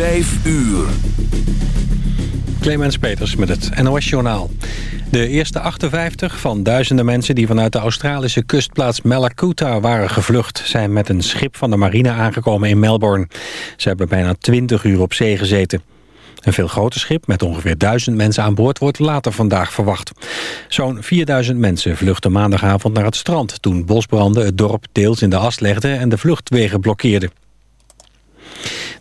5 uur. Clemens Peters met het NOS Journaal. De eerste 58 van duizenden mensen die vanuit de Australische kustplaats Malakuta waren gevlucht... zijn met een schip van de marine aangekomen in Melbourne. Ze hebben bijna 20 uur op zee gezeten. Een veel groter schip met ongeveer 1000 mensen aan boord wordt later vandaag verwacht. Zo'n 4000 mensen vluchtten maandagavond naar het strand... toen bosbranden het dorp deels in de as legden en de vluchtwegen blokkeerden.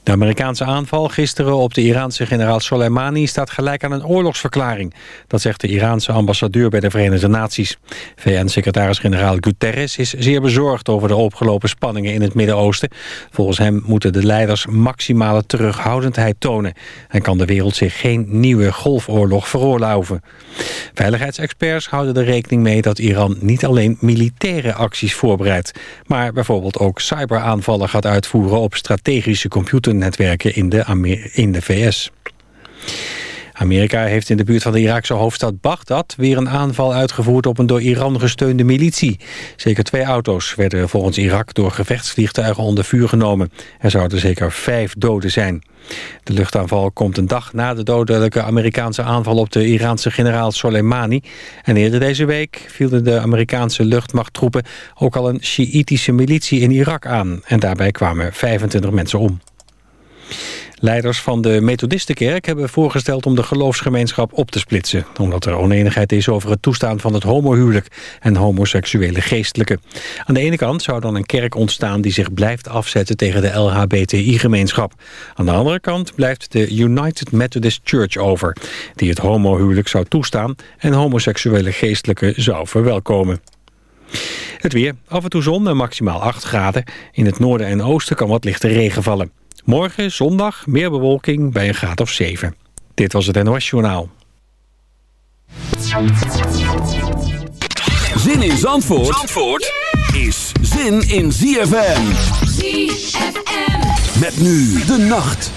De Amerikaanse aanval gisteren op de Iraanse generaal Soleimani staat gelijk aan een oorlogsverklaring. Dat zegt de Iraanse ambassadeur bij de Verenigde Naties. VN-secretaris-generaal Guterres is zeer bezorgd over de opgelopen spanningen in het Midden-Oosten. Volgens hem moeten de leiders maximale terughoudendheid tonen. En kan de wereld zich geen nieuwe golfoorlog veroorloven. Veiligheidsexperts houden er rekening mee dat Iran niet alleen militaire acties voorbereidt, maar bijvoorbeeld ook cyberaanvallen gaat uitvoeren op strategische computernetwerken in de, in de VS. Amerika heeft in de buurt van de Iraakse hoofdstad Bagdad... weer een aanval uitgevoerd op een door Iran gesteunde militie. Zeker twee auto's werden volgens Irak door gevechtsvliegtuigen onder vuur genomen. Er zouden zeker vijf doden zijn. De luchtaanval komt een dag na de dodelijke Amerikaanse aanval... op de Iraanse generaal Soleimani. En eerder deze week vielen de Amerikaanse luchtmachttroepen... ook al een Sjiïtische militie in Irak aan. En daarbij kwamen 25 mensen om. Leiders van de Methodistenkerk hebben voorgesteld om de geloofsgemeenschap op te splitsen. Omdat er oneenigheid is over het toestaan van het homohuwelijk en homoseksuele geestelijke. Aan de ene kant zou dan een kerk ontstaan die zich blijft afzetten tegen de LHBTI-gemeenschap. Aan de andere kant blijft de United Methodist Church over. Die het homohuwelijk zou toestaan en homoseksuele geestelijke zou verwelkomen. Het weer. Af en toe zon en maximaal 8 graden. In het noorden en oosten kan wat lichte regen vallen. Morgen, zondag, meer bewolking bij een graad of 7. Dit was het NOS Journaal. Zin in Zandvoort, Zandvoort is zin in ZFM. ZFM. Met nu de nacht.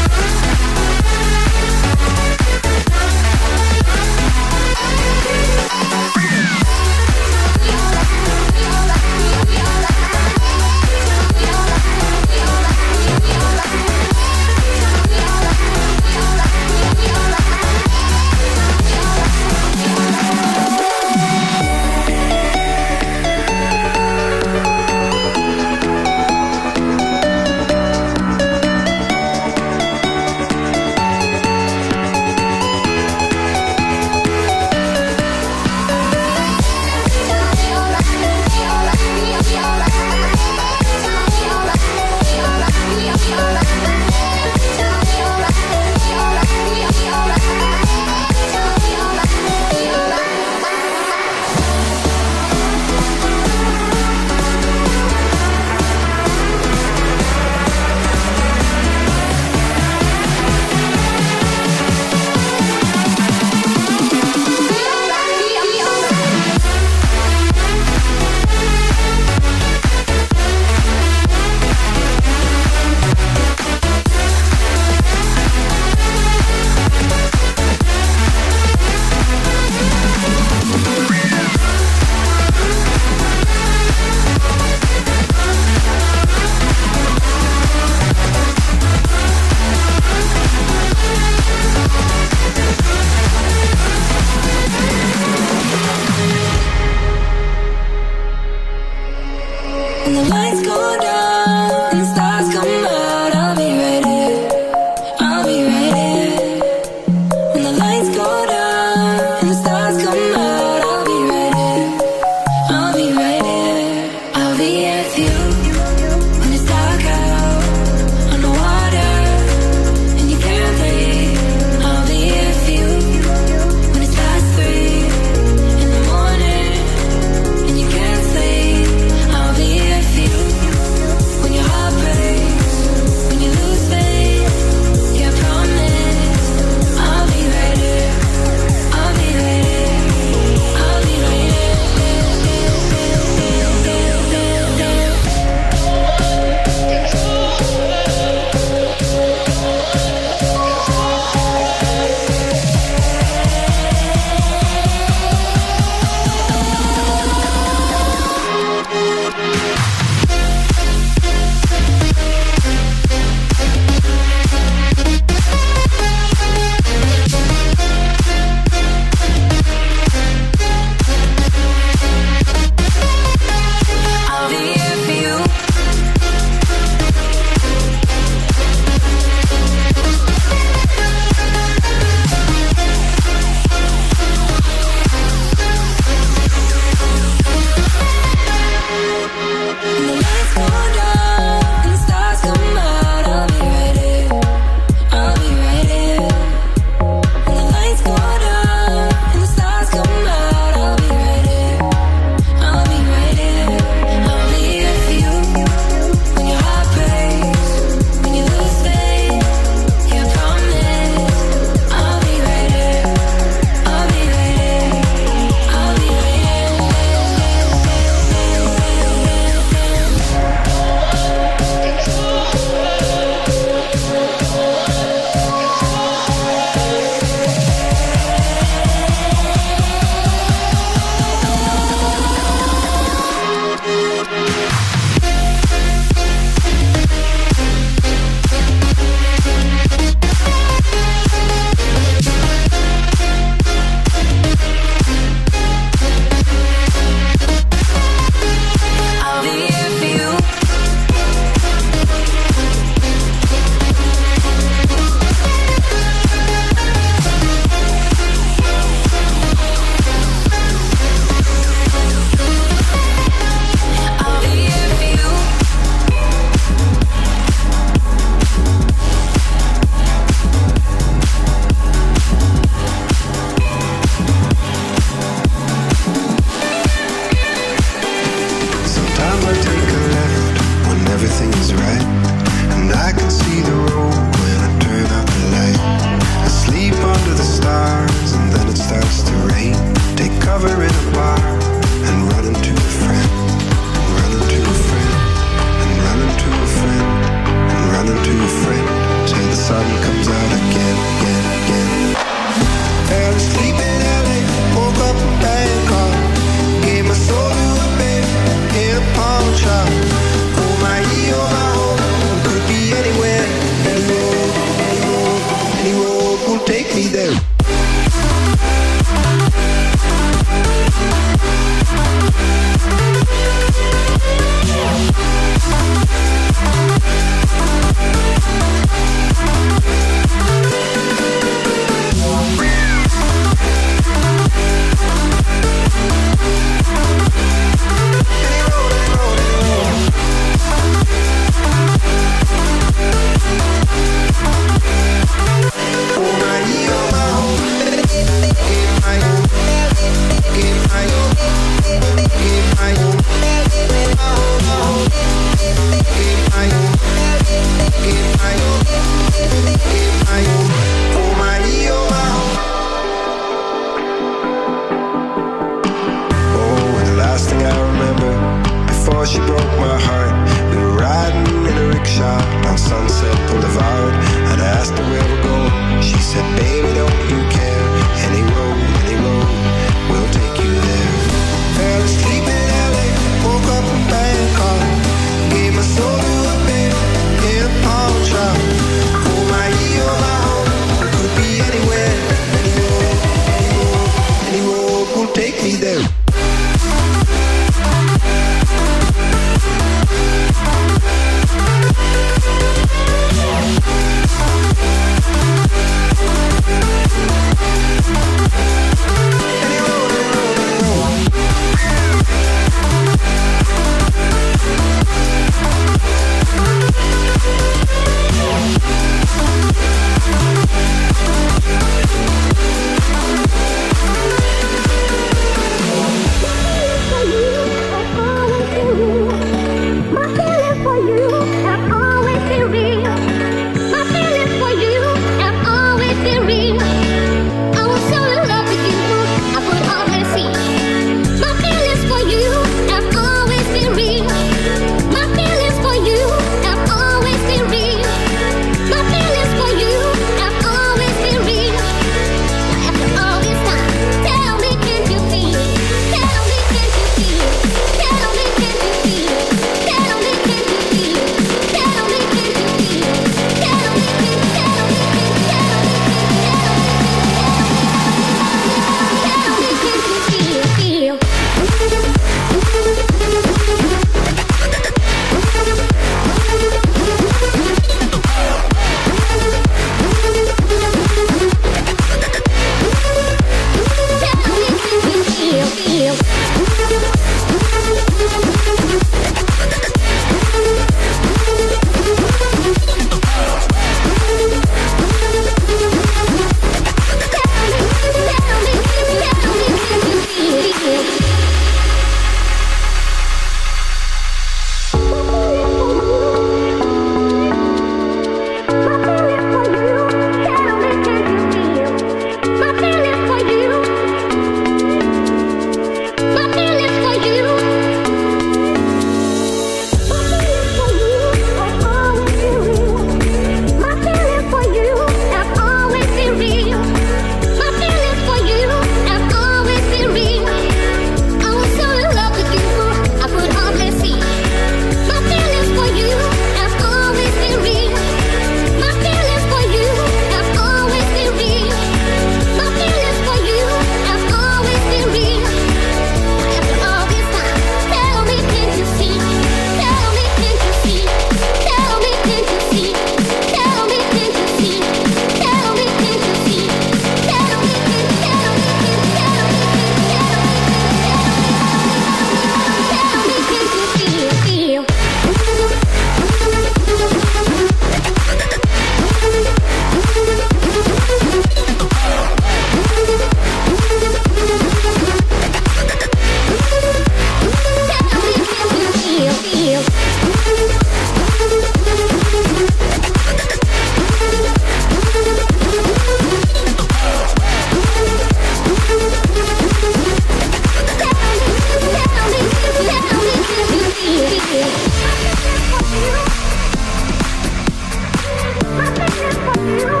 you.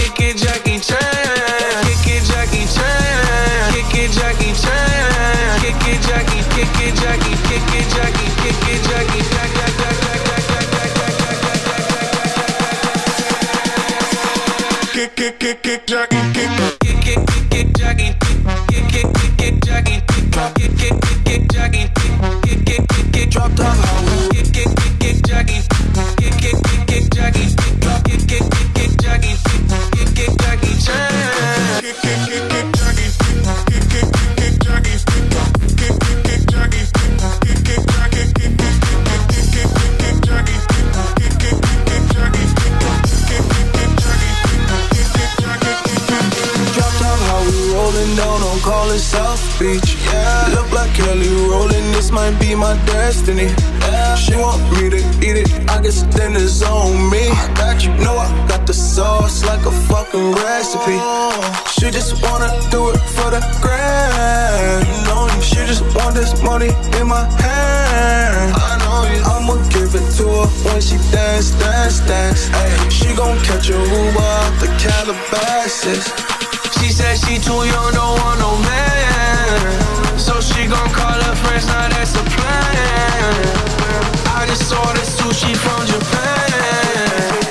Kick. Kick, kick, kick, kick. Kick, kick, this might be my destiny. Yeah. She want me to eat it, I guess then it's on me. I got you, know I got the sauce like a fucking recipe. She just wanna do it for the grand. You know you. She just want this money in my hand. I know you. I'ma give it to her when she dance, dance, dance. Ay, she gon' catch a Uber out the Calabasas. She said she too young, don't want no man. So she gon' call her friends, now that's a plan. I just ordered sushi from Japan.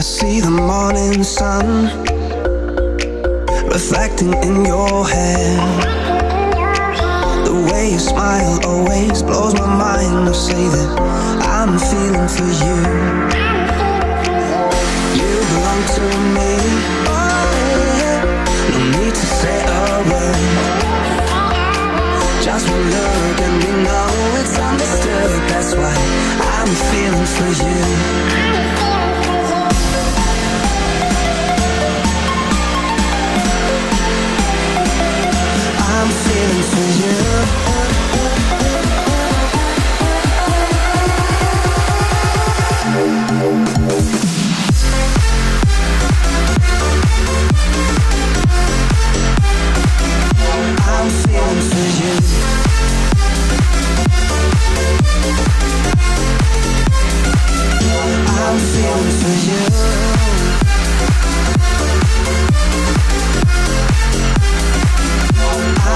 The morning sun reflecting in your hair. The way you smile always blows my mind. To say that I'm feeling for you. You belong to me. Oh, no need to say a word. Just one look and we know it's understood. That's why I'm feeling for you. I'm feeling for you.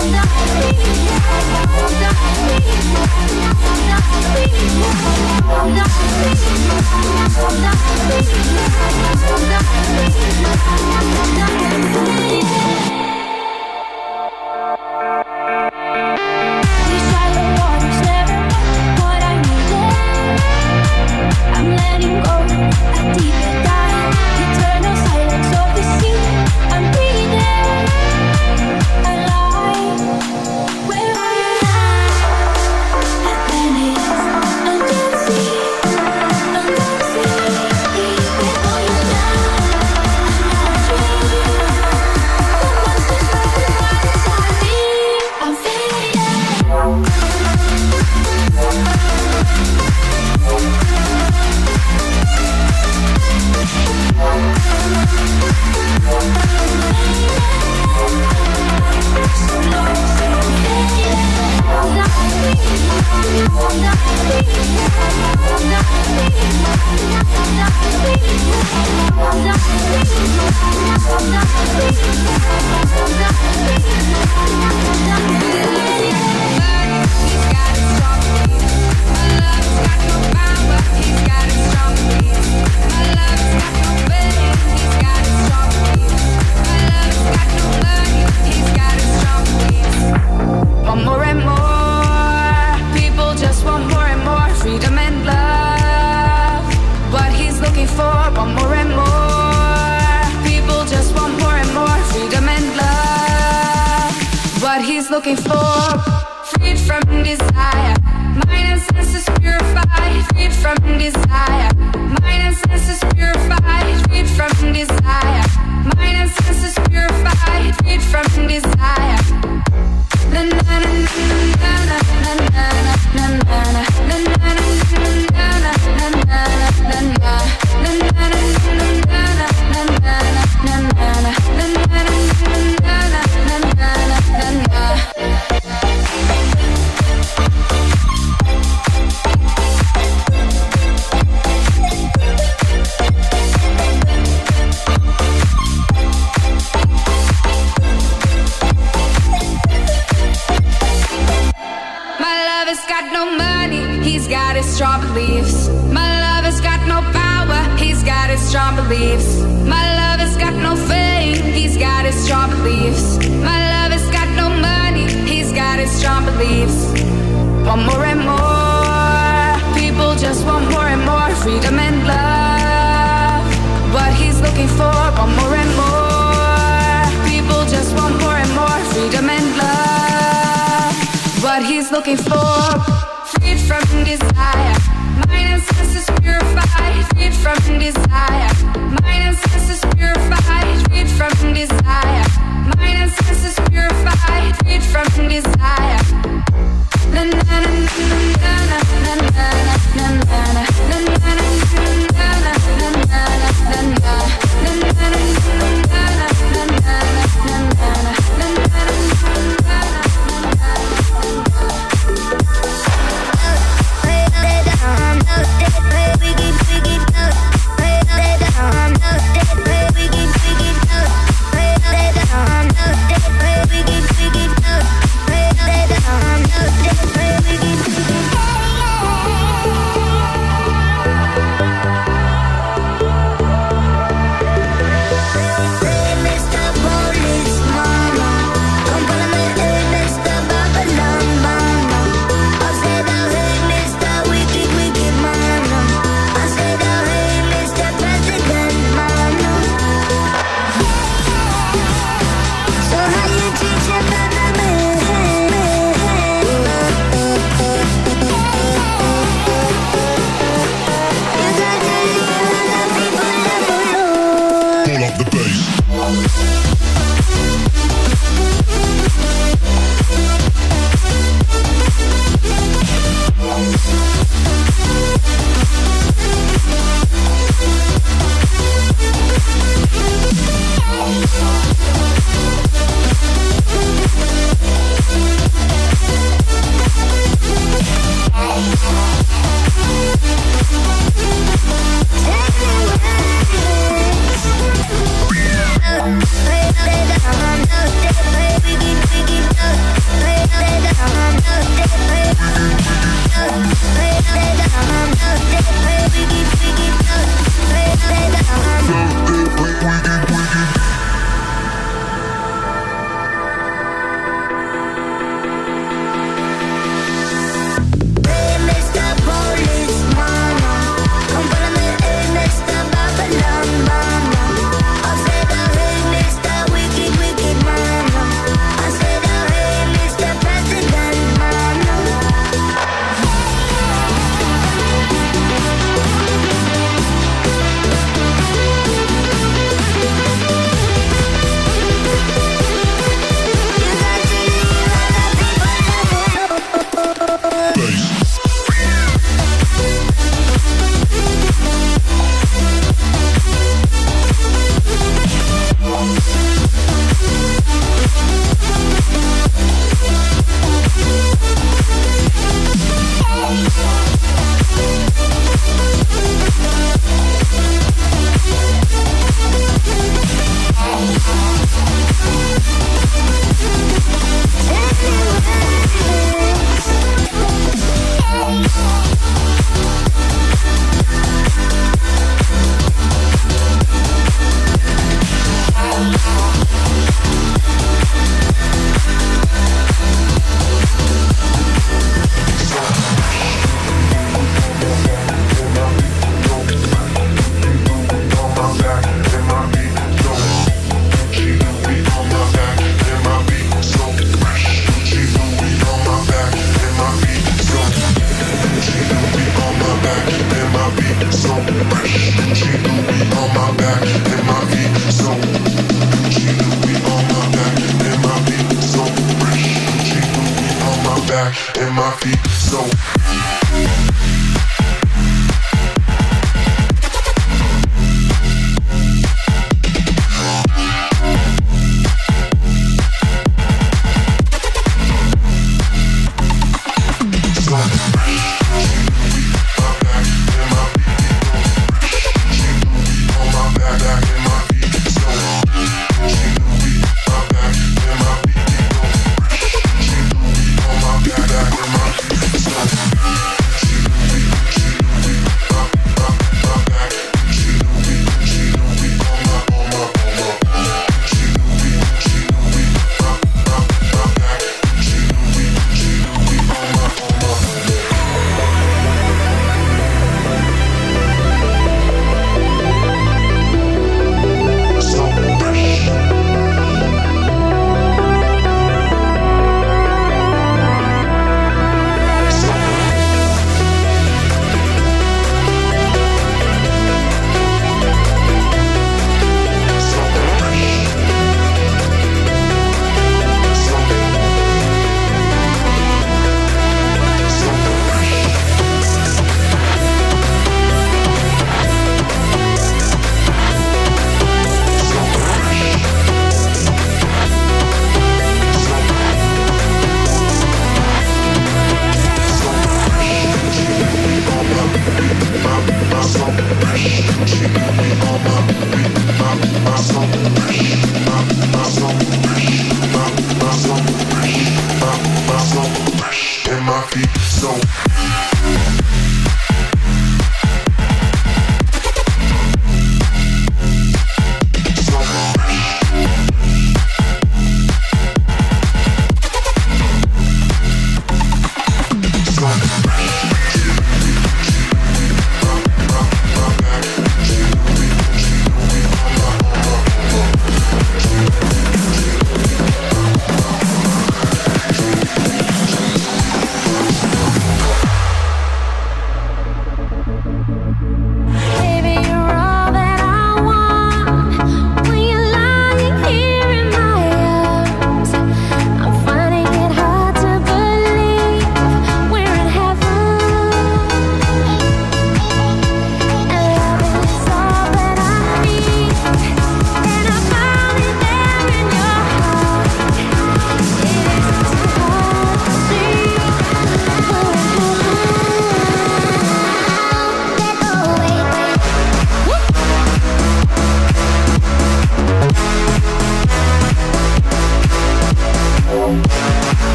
Yeah.